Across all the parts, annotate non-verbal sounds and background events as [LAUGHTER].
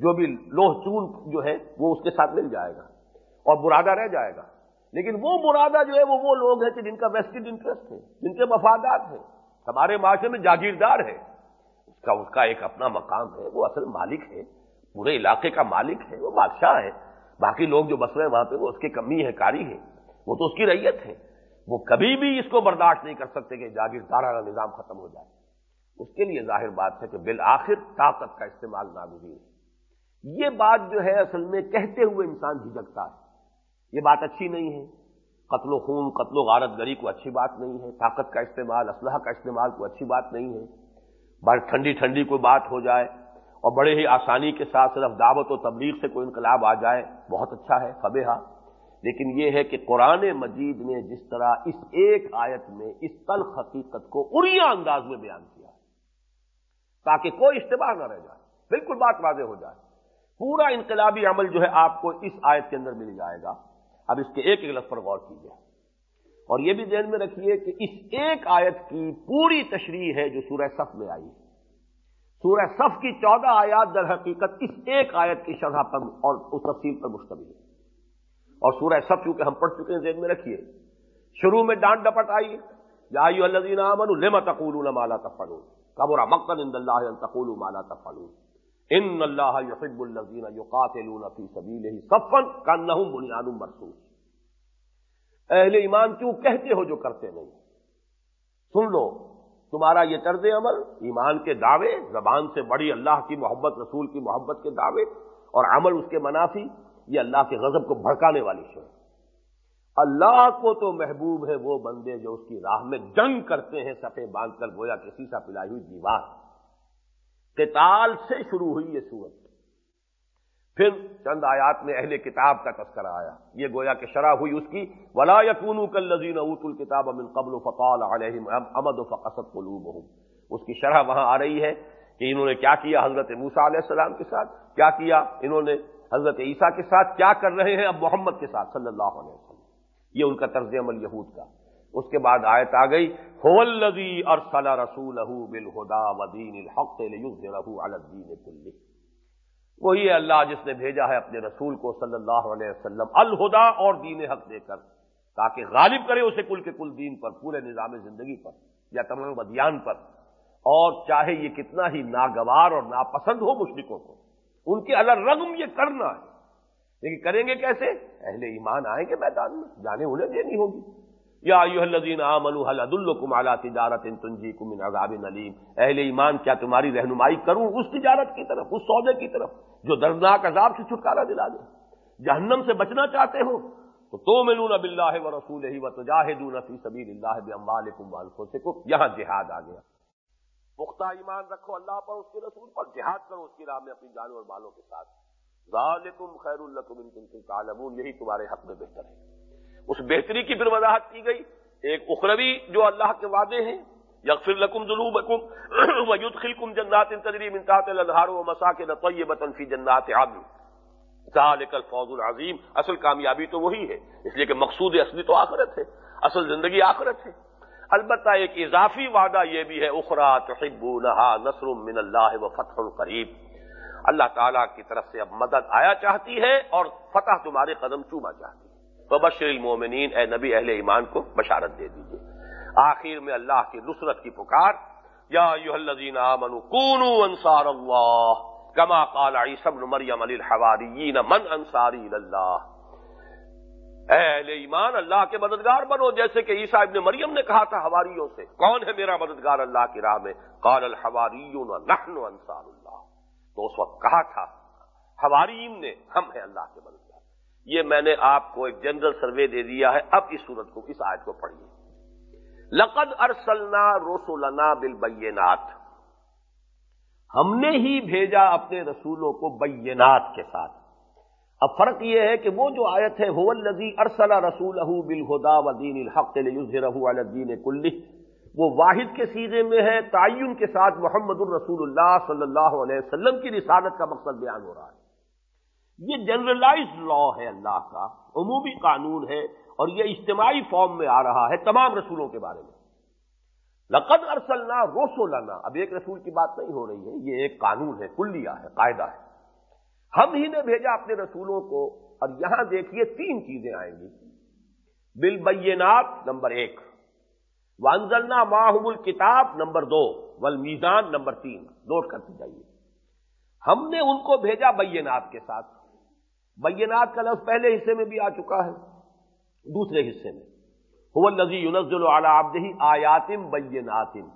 جو بھی لوہ چون جو ہے وہ اس کے ساتھ مل جائے گا اور برادہ رہ جائے گا۔ لیکن وہ مرادہ جو ہے وہ وہ لوگ ہیں کہ جن کا ویسٹڈ انٹرسٹ ہے، جن کے مفادات ہیں۔ ہمارے معاشرے میں جاگیردار ہے اس کا اس کا ایک اپنا مقام ہے، وہ اصل مالک ہے۔ پورے علاقے کا مالک ہے، وہ بادشاہ ہے۔ باقی لوگ جو بس رہے ہیں وہاں پہ، وہ اس کی کمی ہے کاری ہے وہ تو اس کی ریت ہے وہ کبھی بھی اس کو برداشت نہیں کر سکتے کہ جاگیردارانہ نظام ختم ہو جائے۔ اس کے لیے ظاہر بات ہے کہ بالآخر طاقت کا استعمال ناگزیر ہے۔ یہ بات جو ہے اصل میں کہتے ہوئے انسان جھجکتا ہے۔ یہ بات اچھی نہیں ہے۔ قتل و خون، قتل و غارت گری کو اچھی بات نہیں ہے۔ طاقت کا استعمال، اسلحہ کا استعمال کو اچھی بات نہیں ہے۔ بڑی ٹھنڈی ٹھنڈی کوئی بات ہو جائے اور بڑے ہی آسانی کے ساتھ صرف دعوت و تبلیغ سے کوئی انقلاب آ جائے، بہت اچھا ہے فبے لیکن یہ ہے کہ قرآن مجید نے جس طرح اس ایک آیت میں اس تلخ حقیقت کو اریا انداز میں بیان کیا تاکہ کوئی اشتباہ نہ رہ جائے، بالکل بات واضح ہو جائے۔ پورا انقلابی عمل جو ہے آپ کو اس آیت کے اندر مل جائے گا۔ اب اس کے ایک ایک لفظ پر غور کیجیے اور یہ بھی ذہن میں رکھیے کہ اس ایک آیت کی پوری تشریح ہے جو سورہ صف میں آئی۔ سورہ صف کی چودہ آیات در حقیقت اس ایک آیت کی شرح پر اور اس تفصیل پر مشتمل ہے۔ اور سورہ سب چونکہ ہم پڑھ چکے ہیں، ذہن میں رکھیے۔ شروع میں ڈانٹ ڈپٹ آئی۔ یا لما تقولون مالا تفعلون؟ قبر مقتل ان اللہ تقولوا مالا تفعلون۔ ان اللہ يحب الذين يقاتلون في سبيله صفا كانهم بنيان مرصوص اہل ایمان کیوں کہتے ہو جو کرتے نہیں؟ سن لو، تمہارا یہ طرز عمل ایمان کے دعوے، زبان سے بڑی اللہ کی محبت، رسول کی محبت کے دعوے، اور عمل اس کے منافی، یہ اللہ کے غضب کو بھڑکانے والی شے۔ اللہ کو تو محبوب ہے وہ بندے جو اس کی راہ میں جنگ کرتے ہیں، سفے باندھ کر گویا کسی سا پلائی ہوئی دیوار۔ قتال سے شروع ہوئی یہ صورت۔ پھر چند آیات میں اہل کتاب کا تذکرہ آیا۔ یہ گویا کہ شرح ہوئی اس کی۔ ولا یقون کل لذین اوت الکتاب امن قبل فقال علیہم امد و فقصت قلوبہم اس کی شرح وہاں آ رہی ہے کہ انہوں نے کیا کیا حضرت موسا علیہ السلام کے ساتھ؟ کیا کیا انہوں نے حضرت عیسیٰ کے ساتھ؟ کیا کر رہے ہیں اب محمد کے ساتھ صلی اللہ علیہ وسلم؟ یہ ان کا طرز عمل یہود کا۔ اس کے بعد آیت آ گئی ارسل رسول الحق الدین وہی ہے اللہ جس نے بھیجا ہے اپنے رسول کو صلی اللہ علیہ وسلم الہدا اور دین حق دے کر، تاکہ غالب کرے اسے کل کے کل دین پر، پورے نظام زندگی پر یا تمام ادیان پر۔ اور چاہے یہ کتنا ہی ناگوار اور ناپسند ہو مشرقوں کو، ان کے الگ رغم یہ کرنا ہے۔ لیکن کریں گے کیسے؟ اہل ایمان آئیں گے میدان میں، جانے انہیں دینی ہوگی۔ یا الذین آمنوا حل الکم اعلیٰ تجارت تنجیکم من عذاب نلیم اہل ایمان، کیا تمہاری رہنمائی کروں اس تجارت کی طرف، اس سودے کی طرف جو دردناک عذاب سے چھٹکارا دلا دے؟ جہنم سے بچنا چاہتے ہو؟ تو تو ملون اب اللہ و رسول ہی و تجاہدون فی سبیل اللہ باموالکم وانفسکم۔ یہاں جہاد آ گیا۔ پختہ ایمان رکھو اللہ پر، اس کے رسول پر۔ جہاد کرو اس کی راہ میں اپنی جانوں اور بالوں کے ساتھ۔ ذالکم خیر الکم ان کنتم تعلمون۔ یہی تمہارے حق میں بہتر ہے۔ اس بہتری کی پھر وضاحت کی گئی۔ ایک اخروی جو اللہ کے وعدے ہیں، یغفر لکم ذنوبکم [CLEARS THROAT] ویدخلکم جنات تجری من تحت الانہار ومساکن طیبتا فی جنات عدن۔ ذالک الفوز العظیم۔ اصل کامیابی تو وہی ہے، اس لیے کہ مقصود اصلی تو آخرت ہے، اصل زندگی آخرت ہے۔ البتہ ایک اضافی وعدہ یہ بھی ہے، اخرا تحبونہا نصر من اللہ و فتح قریب۔ اللہ تعالیٰ کی طرف سے اب مدد آیا چاہتی ہے اور فتح تمہارے قدم چوما چاہتی ہے۔ ببشر المومنین اے نبی اہل ایمان کو بشارت دے دیجیے آخر میں اللہ کی نصرت کی پکار، یا الذین آمنوا کونوا انصار اللہ، کما قال عیسی ابن مریم للحواریین من انصاری اللہ۔ اے اہل ایمان، اللہ کے مددگار بنو، جیسے کہ عیسیٰ ابن مریم نے کہا تھا ہواریوں سے، کون ہے میرا مددگار اللہ کی راہ میں؟ قال الحواریون، نحن انصار اللہ۔ تو اس وقت کہا تھا ہواریم نے، ہم ہیں اللہ کے مددگار۔ یہ میں نے آپ کو ایک جنرل سروے دے دیا ہے، اب اس صورت کو، اس آیت کو پڑھیے۔ لقد ارسلنا رسولنا بالبینات۔ ہم نے ہی بھیجا اپنے رسولوں کو بینات کے ساتھ۔ اب فرق یہ ہے کہ وہ جو آیت ہے الزی ارسل رسول بالخدا ودین الحق الدین کل وہ واحد کے سیزے میں ہے، تعین کے ساتھ محمد الرسول اللہ صلی اللہ علیہ وسلم کی رسالت کا مقصد بیان ہو رہا ہے۔ یہ جنرلائز لا ہے اللہ کا، عمومی قانون ہے اور یہ اجتماعی فارم میں آ رہا ہے تمام رسولوں کے بارے میں۔ لقد ارسلنا روسو اب ایک رسول کی بات نہیں ہو رہی ہے، یہ ایک قانون ہے، کلیہ ہے، قاعدہ ہے۔ ہم ہی نے بھیجا اپنے رسولوں کو اور یہاں دیکھیے تین چیزیں آئیں گی۔ بالبینات نمبر ایک، وانزلنا ماہم الکتاب نمبر دو، والمیزان نمبر تین۔ نوٹ کرتے جائیے۔ ہم نے ان کو بھیجا بینات کے ساتھ۔ بینات کا لفظ پہلے حصے میں بھی آ چکا ہے، دوسرے حصے میں۔ ہو نزی یونزل آبدہی آیاتم بیناتم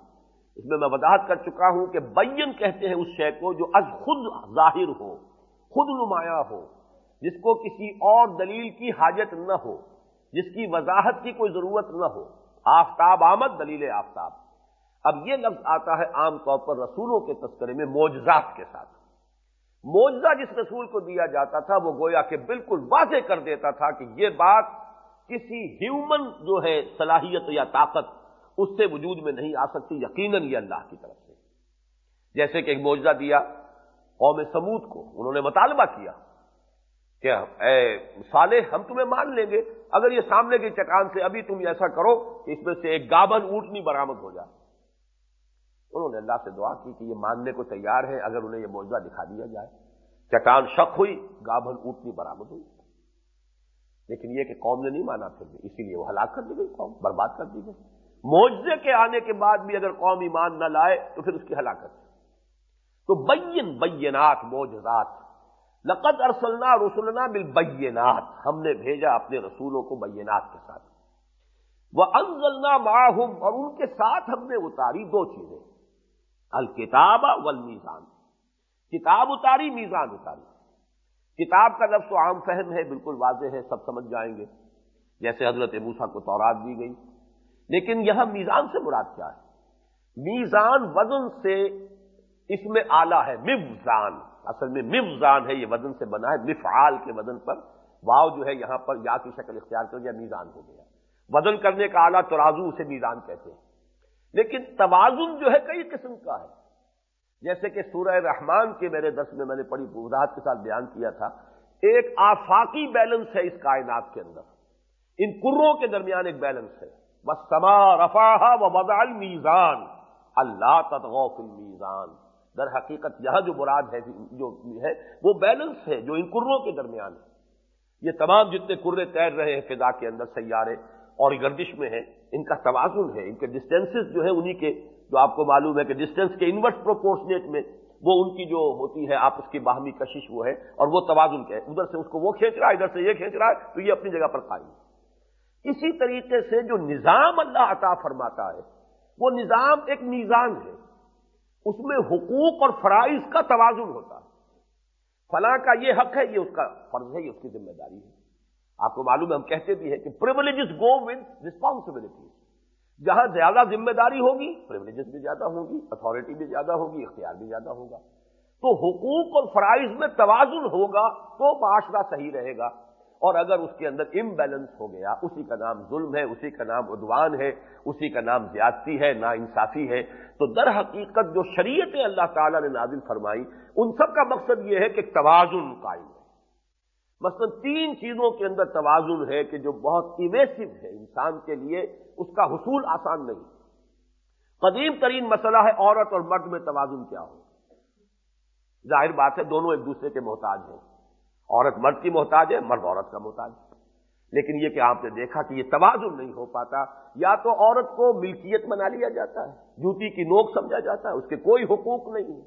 اس میں میں وضاحت کر چکا ہوں کہ بین کہتے ہیں اس شے کو جو از خود ظاہر ہو، خود نمایاں ہو، جس کو کسی اور دلیل کی حاجت نہ ہو، جس کی وضاحت کی کوئی ضرورت نہ ہو۔ آفتاب آمد، دلیل آفتاب۔ اب یہ لفظ آتا ہے عام طور پر رسولوں کے تذکرے میں موجزات کے ساتھ۔ موجزہ جس رسول کو دیا جاتا تھا وہ گویا کہ بالکل واضح کر دیتا تھا کہ یہ بات کسی ہیومن جو ہے صلاحیت یا طاقت اس سے وجود میں نہیں آ سکتی، یقیناً یہ اللہ کی طرف سے۔ جیسے کہ ایک موجزہ دیا قوم سمود کو، انہوں نے مطالبہ کیا کہ اے صالح، ہم تمہیں مان لیں گے، اگر یہ سامنے کی چٹان سے ابھی تم ایسا کرو کہ اس میں سے ایک گابن اونٹنی برامد ہو جائے۔ انہوں نے اللہ سے دعا کی کہ یہ ماننے کو تیار ہے اگر انہیں یہ معاوضہ دکھا دیا جائے۔ چٹان شک ہوئی؟ گابن اونٹنی برامد ہوئی۔ لیکن یہ کہ قوم نے نہیں مانا پھر بھی، اسی لیے وہ ہلاک کر دی گئی قوم، برباد کر دی گئی۔ معجزے کے آنے کے بعد بھی اگر قوم ایمان نہ لائے تو پھر اس کی ہلاکت۔ تو بین بینات موجزات لقد ارسلنا رسولنا بالبینات۔ ہم نے بھیجا اپنے رسولوں کو بینات کے ساتھ۔ وہ انزلنا معاہم اور ان کے ساتھ ہم نے اتاری دو چیزیں۔ الکتاب والمیزان۔ کتاب اتاری، میزان اتاری۔ کتاب کا لفظ تو عام فہم ہے، بالکل واضح ہے، سب سمجھ جائیں گے۔ جیسے حضرت موسا کو تورات دی گئی۔ لیکن یہاں میزان سے مراد کیا ہے؟ میزان وزن سے اس میں آلہ ہے، مفزان۔ اصل میں مفزان ہے، یہ وزن سے بنا ہے، مفعال کے وزن پر۔ واؤ جو ہے، یہاں پر یا کی شکل اختیار کر گیا میزان ہو گیا۔ وزن کرنے کا آلہ ترازو اسے میزان کہتے ہیں۔ لیکن توازن جو ہے کئی قسم کا ہے۔ جیسے کہ سورہ رحمان کے میرے دس میں میں نے پڑھی، وضاحت کے ساتھ بیان کیا تھا۔ ایک آفاقی بیلنس ہے اس کائنات کے اندر۔ ان کروں کے درمیان ایک بیلنس ہے۔ بس سما رفاہ و بدال میزان اللہ تدغوف المیزان در حقیقت یہاں جو مراد ہے، جو ہے، وہ بیلنس ہے جو ان کروں کے درمیان ہے۔ یہ تمام جتنے کرے تیر رہے ہیں فضا کے اندر، سیارے اور گردش میں ہیں ان کا توازن ہے، ان کے ڈسٹینسز جو ہے انہی کے، جو آپ کو معلوم ہے کہ ڈسٹینس کے انورس پروپورشنیٹ میں وہ ان کی جو ہوتی ہے، آپس کی باہمی کشش وہ ہے، اور وہ توازن کے ادھر سے اس کو وہ کھینچ رہا ہے، ادھر سے یہ کھینچ رہا ہے، تو یہ اپنی جگہ پر قائم ہے۔ اسی طریقے سے جو نظام اللہ عطا فرماتا ہے، وہ نظام ایک میزان ہے۔ اس میں حقوق اور فرائض کا توازن ہوتا ہے۔ فلاں کا یہ حق ہے، یہ اس کا فرض ہے، یہ اس کی ذمہ داری ہے۔ آپ کو معلوم ہے، ہم کہتے بھی ہیں کہ پرولیجز گو ود ریسپانسبلٹی جہاں زیادہ ذمہ داری ہوگی پرولیجز بھی زیادہ ہوگی اتارٹی بھی زیادہ ہوگی، اختیار بھی زیادہ ہوگا۔ تو حقوق اور فرائض میں توازن ہوگا تو معاشرہ صحیح رہے گا۔ اور اگر اس کے اندر امبیلنس ہو گیا، اسی کا نام ظلم ہے، اسی کا نام ادوان ہے، اسی کا نام زیادتی ہے، نا انصافی ہے، تو در حقیقت جو شریعت اللہ تعالیٰ نے نازل فرمائی، ان سب کا مقصد یہ ہے کہ توازن قائم ہے مثلا تین چیزوں کے اندر توازن ہے کہ جو بہت ایویسو ہے انسان کے لیے، اس کا حصول آسان نہیں۔ قدیم ترین مسئلہ ہے عورت اور مرد میں توازن کیا ہو۔ ظاہر بات ہے دونوں ایک دوسرے کے محتاج ہیں۔ عورت مرد کی محتاج ہے، مرد عورت کا محتاج ہے۔ لیکن یہ کہ آپ نے دیکھا کہ یہ توازن نہیں ہو پاتا، یا تو عورت کو ملکیت بنا لیا جاتا ہے، جوتی کی نوک سمجھا جاتا ہے، اس کے کوئی حقوق نہیں ہے۔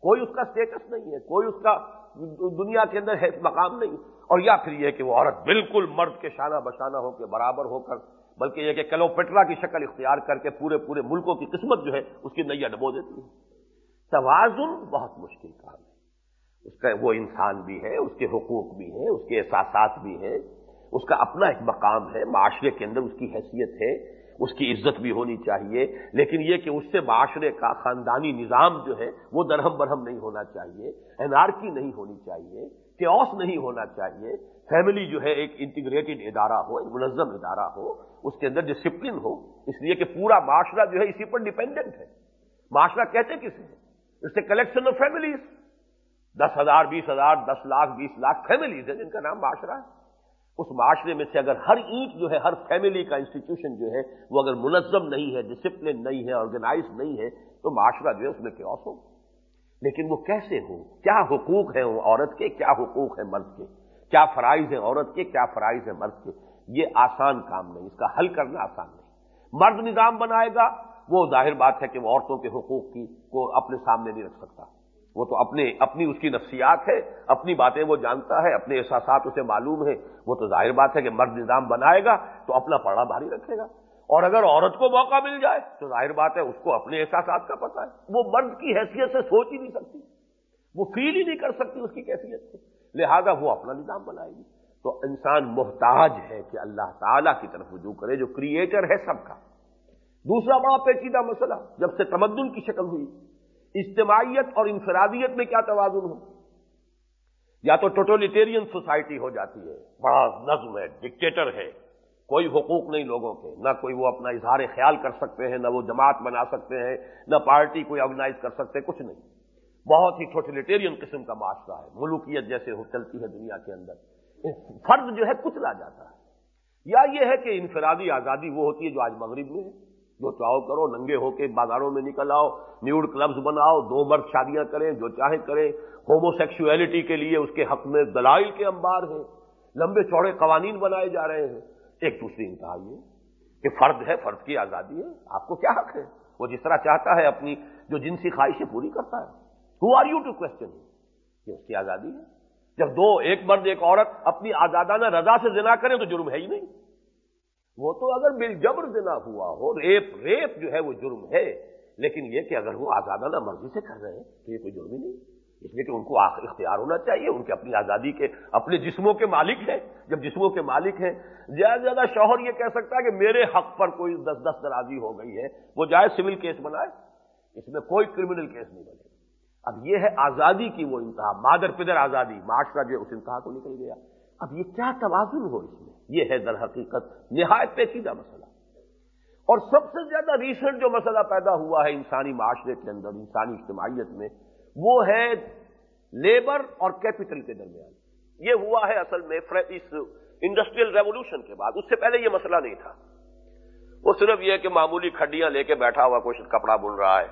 کوئی اس کا اسٹیٹس نہیں ہے، کوئی اس کا دنیا کے اندر ہے، مقام نہیں۔ اور یا پھر یہ کہ وہ عورت بالکل مرد کے شانہ بشانہ ہو کے برابر ہو کر، بلکہ یہ کہ کلوپٹرا کی شکل اختیار کر کے پورے پورے ملکوں کی قسمت جو ہے، اس کی نیا ڈبو دیتی ہے۔ توازن بہت مشکل کام ہے۔ اس کا وہ انسان بھی ہے، اس کے حقوق بھی ہیں، اس کے احساسات بھی ہیں۔ اس کا اپنا ایک مقام ہے، معاشرے کے اندر اس کی حیثیت ہے۔ اس کی عزت بھی ہونی چاہیے، لیکن یہ کہ اس سے معاشرے کا خاندانی نظام جو ہے، وہ درہم برہم نہیں ہونا چاہیے انارکی نہیں ہونی چاہیے کیوس نہیں ہونا چاہیے۔ فیملی جو ہے، ایک انٹیگریٹڈ ادارہ ہو، ایک منظم ادارہ ہو، اس کے اندر ڈسپلن ہو۔ اس لیے کہ پورا معاشرہ جو ہے، اسی پر ڈیپینڈنٹ ہے۔ معاشرہ کہتے کسے it's a collection of families دس ہزار، بیس ہزار، دس لاکھ، بیس لاکھ فیملیز ہیں جن کا نام معاشرہ ہے۔ اس معاشرے میں سے اگر ہر اینٹ جو ہے، ہر فیملی کا انسٹیٹیوشن جو ہے، وہ اگر منظم نہیں ہے ڈسپلن نہیں ہے آرگنائز نہیں ہے، تو معاشرہ جو ہے، اس میں کیوس ہو لیکن وہ کیسے ہوں کیا حقوق ہیں عورت کے؟ کیا حقوق ہیں مرد کے؟ کیا فرائض ہیں عورت کے؟ کیا فرائض ہیں مرد کے؟ یہ آسان کام نہیں، اس کا حل کرنا آسان نہیں۔ مرد نظام بنائے گا، وہ ظاہر بات ہے کہ وہ عورتوں کے حقوق کی کو اپنے سامنے نہیں رکھ سکتا۔ وہ تو اپنے اپنی اس کی نفسیات ہے، اپنی باتیں وہ جانتا ہے، اپنے احساسات اسے معلوم ہے وہ تو ظاہر بات ہے کہ مرد نظام بنائے گا تو اپنا پڑا بھاری رکھے گا۔ اور اگر عورت کو موقع مل جائے تو ظاہر بات ہے اس کو اپنے احساسات کا پتہ ہے۔ وہ مرد کی حیثیت سے سوچ ہی نہیں سکتی۔ وہ فیل ہی نہیں کر سکتی اس کی کیفیت سے۔ لہذا وہ اپنا نظام بنائے گی۔ تو انسان محتاج ہے کہ اللہ تعالی کی طرف رجوع کرے، جو کریٹر ہے سب کا۔ دوسرا بڑا پیچیدہ مسئلہ جب سے تمدن کی شکل ہوئی۔ اجتماعیت اور انفرادیت میں کیا توازن ہو؟ یا تو ٹوٹولیٹیرین سوسائٹی ہو جاتی ہے بڑا نظم ہے ڈکٹیٹر ہے، کوئی حقوق نہیں لوگوں کے، نہ کوئی وہ اپنا اظہار خیال کر سکتے ہیں، نہ وہ جماعت بنا سکتے ہیں، نہ پارٹی کوئی آرگنائز کر سکتے، کچھ نہیں۔ بہت ہی ٹوٹلیٹیرین قسم کا معاشرہ ہے، ملوکیت جیسے چلتی ہے دنیا کے اندر۔ فرد جو ہے کچلا جاتا ہے۔ یا یہ ہے کہ انفرادی آزادی وہ ہوتی ہے جو آج مغرب میں ہے۔ جو چاہو کرو، ننگے ہو کے بازاروں میں نکل آؤ، نیوڈ کلبز بناؤ، دو مرد شادیاں کریں، جو چاہے کریں۔ ہومو سیکشولیٹی کے لیے اس کے حق میں دلائل کے انبار ہیں۔ لمبے چوڑے قوانین بنائے جا رہے ہیں۔ ایک دوسری انتہا یہ کہ فرد ہے، فرد کی آزادی ہے۔ آپ کو کیا حق ہے؟ وہ جس طرح چاہتا ہے اپنی جو جنسی خواہشیں پوری کرتا ہے۔ Who are you to question یہ اس کی آزادی ہے۔ جب دو، ایک مرد، ایک عورت اپنی آزادانہ رضا سے زنا کریں تو جرم ہے ہی نہیں۔ وہ تو اگر بل جبر زنا ہوا ہو، ریپ ریپ جو ہے وہ جرم ہے، لیکن یہ کہ اگر وہ آزادانہ مرضی سے کر رہے ہیں، تو یہ کوئی جرم ہی نہیں۔ اس لیے کہ ان کو اختیار ہونا چاہیے، ان کے اپنی آزادی کے، اپنے جسموں کے مالک ہیں۔ جب جسموں کے مالک ہیں، زیادہ سے زیادہ شوہر یہ کہہ سکتا ہے کہ میرے حق پر کوئی دس دس درازی ہو گئی ہے، وہ جائے سول کیس بنائے۔ اس میں کوئی کرمنل کیس نہیں بنے۔ اب یہ ہے آزادی کی وہ انتہا، مادر پدر آزادی، معاشرہ جو اس انتہا کو نکل گیا۔ اب یہ کیا توازن ہو اس میں؟ یہ ہے در حقیقت نہایت پیچیدہ مسئلہ۔ اور سب سے زیادہ ریسنٹ جو مسئلہ پیدا ہوا ہے انسانی معاشرے کے اندر، انسانی اجتماعیت میں، وہ ہے لیبر اور کیپٹل کے درمیان۔ یہ ہوا ہے اصل میں اس انڈسٹریل ریولوشن کے بعد۔ اس سے پہلے یہ مسئلہ نہیں تھا۔ وہ صرف یہ کہ معمولی کھڈیاں لے کے بیٹھا ہوا کوئی کپڑا بن رہا ہے۔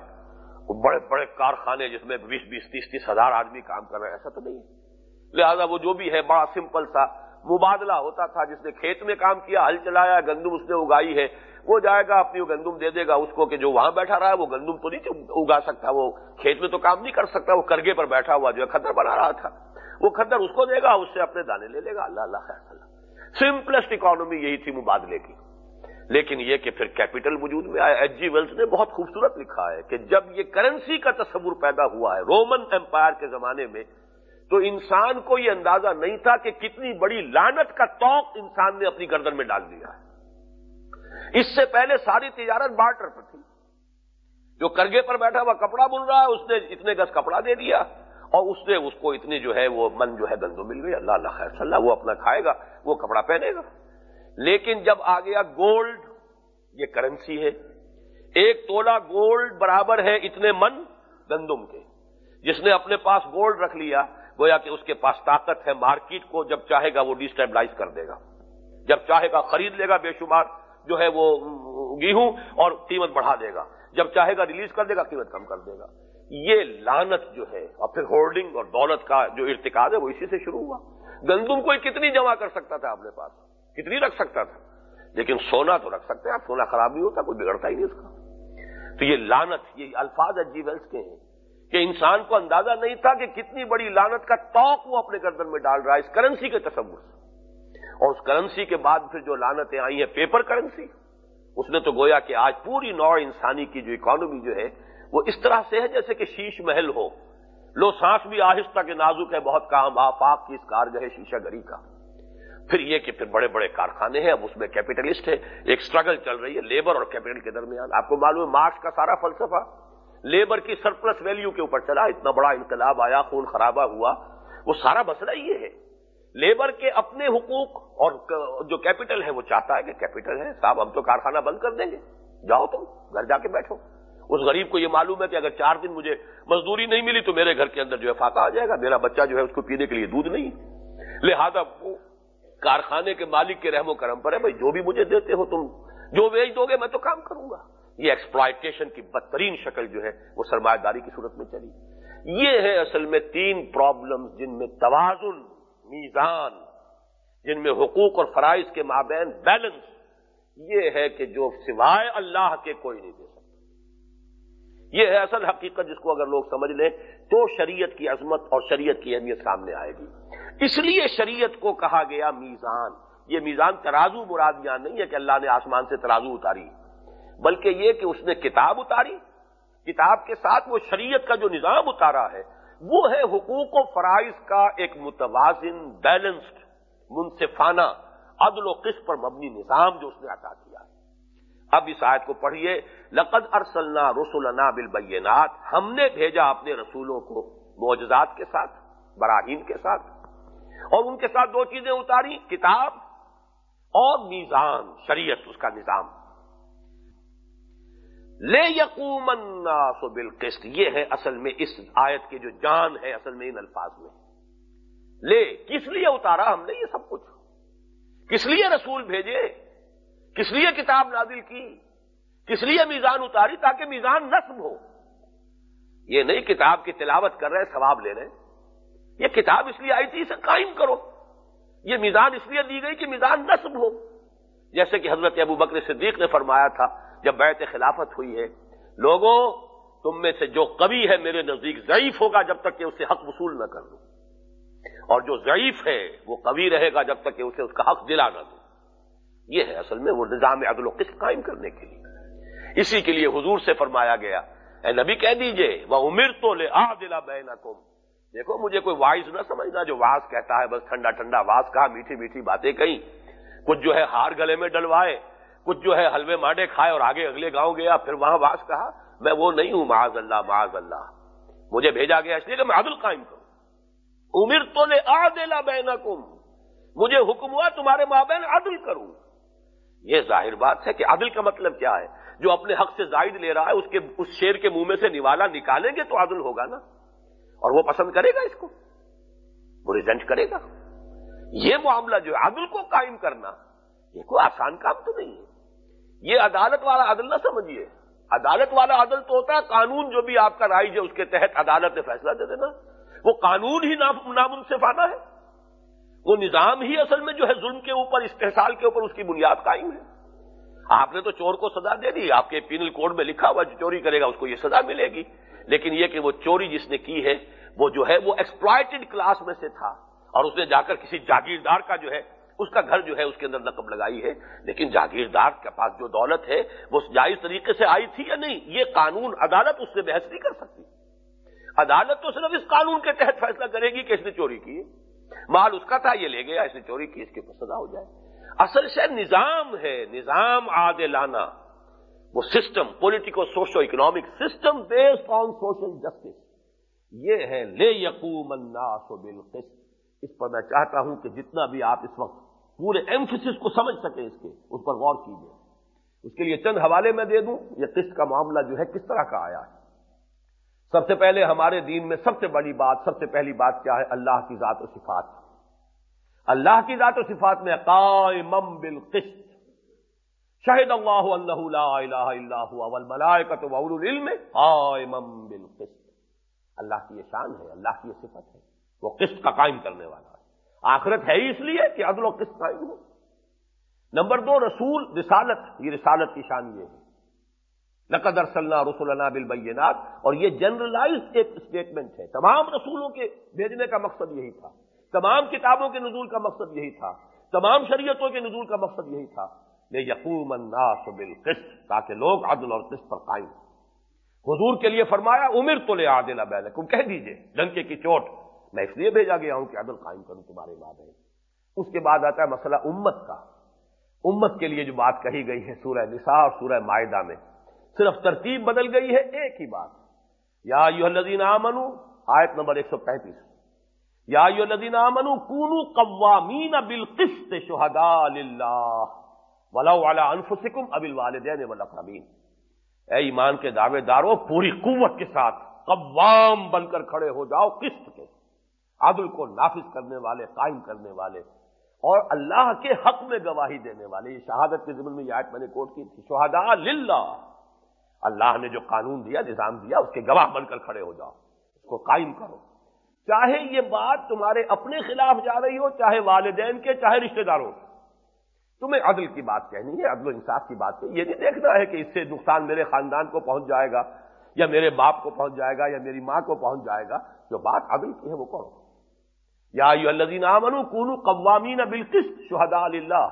وہ بڑے بڑے کارخانے جس میں بیس بیس، تیس تیس ہزار آدمی کام کر رہے ہیں۔ ایسا تو نہیں لہذا وہ جو بھی ہے، بڑا سمپل سا مبادلہ ہوتا تھا، جس نے کھیت میں کام کیا، ہل چلایا، گندم اس نے اگائی ہے، وہ جائے گا، اپنی وہ گندم دے دے گا، اس کو کہ جو وہاں بیٹھا رہا ہے، وہ گندم تو نہیں اگا سکتا، وہ کھیت میں تو کام نہیں کر سکتا، وہ کرگے پر بیٹھا ہوا جو ہے، کھدر بنا رہا تھا۔ وہ کھدر اس کو دے گا، اس سے اپنے دانے لے لے گا۔ اللہ اللہ، خیر، اللہ۔ سمپلسٹ اکانومی یہی تھی مبادلے کی۔ لیکن یہ کہ پھر کیپٹل وجود میں آیا۔ ایچ جی ویلس نے بہت خوبصورت لکھا ہے کہ جب یہ کرنسی کا تصور پیدا ہوا ہے رومن امپائر کے زمانے میں تو انسان کو یہ اندازہ نہیں تھا کہ کتنی بڑی لانت کا توق انسان نے اپنی گردن میں ڈال دیا ہے۔ اس سے پہلے ساری تجارت بارٹر پر تھی۔ جو کرگے پر بیٹھا ہوا کپڑا بن رہا ہے، اس نے اتنے گز کپڑا دے دیا اور اس نے اس کو اتنی جو ہے وہ من جو ہے گندو مل گئی۔ اللہ اللہ خیر، اللہ وہ اپنا کھائے گا، وہ کپڑا پہنے گا۔ لیکن جب آ گیا گولڈ، یہ کرنسی ہے۔ ایک تولا گولڈ برابر ہے اتنے من گندم کے۔ جس نے اپنے پاس گولڈ رکھ لیا گویا کہ اس کے پاس طاقت ہے، مارکیٹ کو جب چاہے گا وہ ڈیسٹیبلائز کر دے گا۔ جب چاہے گا خرید لے گا بے شمار، جو ہے وہ، گیہوں اور قیمت بڑھا دے گا۔ جب چاہے گا ریلیز کر دے گا، قیمت کم کر دے گا۔ یہ لانت جو ہے، اور پھر ہولڈنگ اور دولت کا جو ارتقاد ہے، وہ اسی سے شروع ہوا۔ گندم کوئی کتنی جمع کر سکتا تھا اپنے پاس؟ کتنی رکھ سکتا تھا؟ لیکن سونا تو رکھ سکتے ہیں آپ سونا خراب نہیں ہوتا، کوئی بگڑتا ہی نہیں اس کا۔ تو یہ لانت یہ الفاظ اجی ویلس کے۔ ہیں کہ انسان کو اندازہ نہیں تھا کہ کتنی بڑی لانت کا توق وہ اپنے گردن میں ڈال رہا ہے اس کرنسی کے تصور سے۔ اور اس کرنسی کے بعد پھر جو لانتیں آئی ہیں پیپر کرنسی، اس نے تو گویا کہ آج پوری نوع انسانی کی جو اکانومی جو ہے، وہ اس طرح سے ہے جیسے کہ شیش محل ہو۔ لو سانس بھی آہستہ کے نازک ہے، بہت کام آفاق کی اس کار جو ہے، شیشہ گری کا۔ پھر یہ کہ پھر بڑے بڑے کارخانے ہیں، اب اس میں کیپیٹلسٹ ہے ایک سٹرگل چل رہی ہے، لیبر اور کیپٹل کے درمیان۔ آپ کو معلوم ہے مارکس کا سارا فلسفہ لیبر کی سرپلس ویلیو کے اوپر چلا، اتنا بڑا انقلاب آیا، خون خرابہ ہوا۔ وہ سارا مسئلہ یہ ہے۔ لیبر کے اپنے حقوق اور جو کیپٹل ہے وہ چاہتا ہے کہ کیپٹل ہے صاحب، ہم تو کارخانہ بند کر دیں گے۔ جاؤ تم، گھر جا کے بیٹھو۔ اس غریب کو یہ معلوم ہے کہ اگر چار دن مجھے مزدوری نہیں ملی تو میرے گھر کے اندر جو ہے فاقہ آ جائے گا۔ میرا بچہ جو ہے، اس کو پینے کے لیے دودھ نہیں لہذا وہ کارخانے کے مالک کے رحم و کرم پر ہے، بھائی، جو بھی مجھے دیتے ہو تم، جو بیچ دو گے، میں تو کام کروں گا۔ یہ ایکسپلائٹیشن کی بدترین شکل جو ہے وہ سرمایہ داری کی صورت میں چلی۔ یہ ہے اصل میں تین پرابلم جن میں توازن، میزان، جن میں حقوق اور فرائض کے مابین بیلنس یہ ہے کہ جو سوائے اللہ کے کوئی نہیں دے سکتا۔ یہ ہے اصل حقیقت جس کو اگر لوگ سمجھ لیں تو شریعت کی عظمت اور شریعت کی اہمیت سامنے آئے گی۔ اس لیے شریعت کو کہا گیا میزان۔ یہ میزان ترازو مراد یہاں نہیں ہے کہ اللہ نے آسمان سے ترازو اتاری۔ بلکہ یہ کہ اس نے کتاب اتاری، کتاب کے ساتھ وہ شریعت کا جو نظام اتارا ہے، وہ ہے حقوق و فرائض کا ایک متوازن بیلنسڈ منصفانہ، عدل و قسط پر مبنی نظام جو اس نے عطا کیا ہے۔ اب اس آیت کو پڑھیے، لقد ارسلنا رسولنا بالبینات، ہم نے بھیجا اپنے رسولوں کو معجزات کے ساتھ براہین کے ساتھ، اور ان کے ساتھ دو چیزیں اتاری، کتاب اور میزان، شریعت، اس کا نظام۔ لے یقوم الناس بالقسط۔ یہ ہے اصل میں اس آیت کی جو جان ہے، اصل میں ان الفاظ میں۔ لے، کس لیے اتارا ہم نے یہ سب کچھ؟ کس لیے رسول بھیجے؟ کس لیے کتاب نازل کی؟ کس لیے میزان اتاری تاکہ میزان نصب ہو؟ یہ نہیں کتاب کی تلاوت کر رہے، ثواب لے رہے۔ یہ کتاب اس لیے آئی تھی اسے قائم کرو۔ یہ میزان اس لیے دی گئی کہ میزان نصب ہو۔ جیسے کہ حضرت ابو بکر صدیق نے فرمایا تھا جب بیت خلافت ہوئی ہے، لوگوں، تم میں سے جو قوی ہے میرے نزدیک ضعیف ہوگا جب تک کہ اسے حق وصول نہ کر دوں اور جو ضعیف ہے، وہ قوی رہے گا جب تک کہ اسے اس کا حق دلا نہ دوں یہ ہے اصل میں وہ نظام عدل و قسط قائم کرنے کے لیے۔ اسی کے لیے حضور سے فرمایا گیا، اے نبی کہہ دیجیے وہ امیر تو لے آ دلا بہ دیکھو، مجھے کوئی وائز نہ سمجھنا جو واز کہتا ہے، بس ٹھنڈا ٹھنڈا واز کہا، میٹھی میٹھی باتیں کہیں، کچھ جو ہے ہار گلے میں ڈلوائے۔ کچھ جو ہے حلوے مانڈے کھائے اور آگے اگلے گاؤں گیا، پھر وہاں واس کہا، میں وہ نہیں ہوں، معاذ اللہ معاذ اللہ۔ مجھے بھیجا گیا اس لیے کہ میں عدل قائم کروں۔ امیر تو لے آ دیلا مجھے حکم ہوا تمہارے ماں بہن عدل کروں یہ ظاہر بات ہے کہ عدل کا مطلب کیا ہے؟ جو اپنے حق سے زائد لے رہا ہے، اس کے، اس شیر کے منہ میں سے نوالا نکالیں گے تو عدل ہوگا نا؟ اور وہ پسند کرے گا اس کو؟ وہ ریزنٹ کرے گا؟ یہ معاملہ جو ہے، عدل کو قائم کرنا، یہ کوئی آسان کام تو نہیں ہے۔ یہ عدالت والا عدل نہ سمجھیے۔ عدالت والا عدل تو ہوتا ہے قانون جو بھی آپ کا رائج ہے اس کے تحت عدالت نے فیصلہ دے دینا۔ وہ قانون ہی نامنصفانہ ہے۔ وہ نظام ہی اصل میں جو ہے ظلم کے اوپر، استحصال کے اوپر اس کی بنیاد قائم ہے۔ آپ نے تو چور کو سزا دے دی۔ آپ کے پینل کوڈ میں لکھا ہوا جو چوری کرے گا اس کو یہ سزا ملے گی۔ لیکن یہ کہ وہ چوری جس نے کی ہے، وہ جو ہے وہ ایکسپلائٹڈ کلاس میں سے تھا اور اس نے جا کر کسی جاگیردار کا جو ہے اس کا گھر جو ہے اس کے اندر نقب لگائی ہے، لیکن جاگیردار کے پاس جو دولت ہے، وہ جائز طریقے سے آئی تھی یا نہیں؟ یہ قانون، عدالت اس سے بحث نہیں کر سکتی۔ عدالت تو صرف اس قانون کے تحت فیصلہ کرے گی کہ اس نے چوری کی مال اس کا تھا، یہ لے گیا، اس نے چوری کی، اس کے سزا ہو جائے۔ اصل سے نظام ہے، نظام عادلانہ۔ وہ system politico socio economic system based on social justice یہ ہے لے یقوم الناس بالقسط۔ اس پر میں چاہتا ہوں کہ جتنا بھی آپ اس وقت پورے ایمفس کو سمجھ سکیں اس کے، اس پر غور کیجیے اس کے لیے چند حوالے میں دے دوں، یہ قسط کا معاملہ جو ہے کس طرح کا آیا ہے۔ سب سے پہلے ہمارے دین میں سب سے بڑی بات، سب سے پہلی بات کیا ہے؟ اللہ کی ذات و صفات۔ اللہ کی ذات و صفات میں قائمم بالقسط۔ شہد اللہ اللہ لا الہ الا هو والملائکۃ واولو العلم قائمم بالقسط۔ اللہ کی یہ شان ہے، اللہ کی یہ صفت ہے۔ وہ قسط کا قائم کرنے والا۔ آخرت ہے ہی اس لیے کہ عدل و قسط قائم ہو۔ نمبر دو، رسول، رسالت، یہ رسالت کی شان یہ ہے۔ نقد ارسلنا رسول اللہ بالبینات۔ اور یہ جنرلائز ایک اسٹیٹمنٹ ہے۔ تمام رسولوں کے بھیجنے کا مقصد یہی تھا۔ تمام کتابوں کے نزول کا مقصد یہی تھا۔ تمام شریعتوں کے نزول کا مقصد یہی تھا۔ لے یقوم الناس بالقسط، تاکہ لوگ عدل اور قسط پر قائم حضور کے لیے فرمایا عمر تو لے آدلا بینکم، کہہ دیجیے ڈنکے کی چوٹ۔ میں اس لیے بھیجا گیا ہوں کہ عدل قائم کروں، تمہارے ماں بہن اس کے بعد آتا ہے مسئلہ امت کا۔ امت کے لیے جو بات کہی گئی ہے سورہ نساء اور سورہ معاہدہ میں، صرف ترتیب بدل گئی ہے، ایک ہی بات۔ یا یو الدین آمنو آیت نمبر ایک سو پینتیس۔ یا یو الدین آمنو کونو قوامین بالقسط شہدا للہ ولا والا انفسکم ابل والدین والاقربین۔ اے ایمان کے دعوے داروں پوری قوت کے ساتھ قوام بن کر کھڑے ہو جاؤ قسط کے۔ عدل کو نافذ کرنے والے، قائم کرنے والے، اور اللہ کے حق میں گواہی دینے والے۔ یہ شہادت کے ضمن میں یہ آیت میں نے کوٹ کی تھی شہادا للہ۔ اللہ نے جو قانون دیا، نظام دیا، اس کے گواہ بن کر کھڑے ہو جاؤ، اس کو قائم کرو۔ چاہے یہ بات تمہارے اپنے خلاف جا رہی ہو، چاہے والدین کے، چاہے رشتہ داروں کے۔ تمہیں عدل کی بات کہنی ہے، عدل و انصاف کی بات کہنی یہ نہیں دیکھنا ہے کہ اس سے نقصان میرے خاندان کو پہنچ جائے گا، یا میرے باپ کو پہنچ جائے گا، یا میری ماں کو پہنچ جائے گا۔ جو بات عدل کی ہے، وہ کرو۔ یا الذین آمنوا کونوا قوامین بالقسط شہداء للہ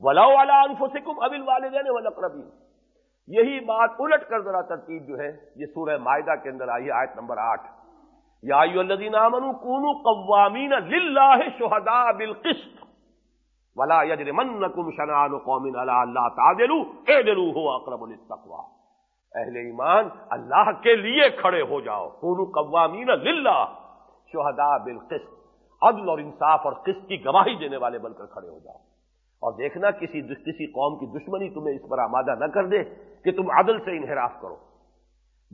ولو علی انفسکم اب الوالدین والاقربین۔ یہی بات الٹ کر ذرا ترتیب جو ہے، یہ سورہ معاہدہ کے اندر آئی آیت نمبر آٹھ۔ یا ایو الذین آمنوا کونوا قوامین للہ شہداء بالقسط۔ ولا یجرمنکم شنان قوم علی اللہ تعدلوا، اعدلوا هو اقرب للتقوی۔ اہل ایمان، اللہ کے لیے کھڑے ہو جاؤ۔ کونوا قوامین للہ شہداء بالقسط۔ عدل اور انصاف اور قسط کی گواہی دینے والے بن کر کھڑے ہو جاؤ۔ اور دیکھنا کسی کسی قوم کی دشمنی تمہیں اس پر آمادہ نہ کر دے کہ تم عدل سے انحراف کرو۔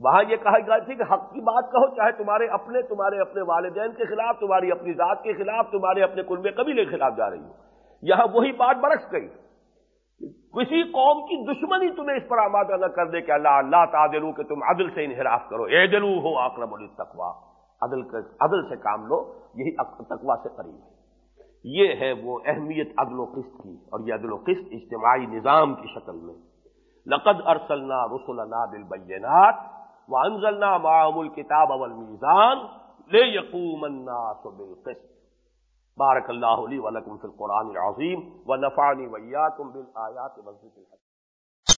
وہاں یہ کہا گیا تھی کہ حق کی بات کہو، چاہے تمہارے اپنے تمہارے اپنے والدین کے خلاف، تمہاری اپنی ذات کے خلاف، تمہارے اپنے کلب قبیلے کے خلاف جا رہی ہو۔ یہاں وہی بات برس گئی۔ کسی قوم کی دشمنی تمہیں اس پر آمادہ نہ کر دے کہ اللہ اللہ تعدلو کہ تم عدل سے انحراف کرو۔ اے دلو ہو آکرم التقوا عدل عدل سے کام لو، یہی تقوا سے قریب ہے۔ یہ ہے وہ اہمیت عدل و قسط کی، اور یہ عدل و قسط اجتماعی نظام کی شکل میں۔ لقد ارسلنا رسولنا بالبینات وانزلنا معهم الكتاب والمیزان ليقوم الناس بالقسط۔ بارک اللہ علی ولکم فی القرآن العظیم ونفعنی ویاکم بالآیات والذکر الحکیم۔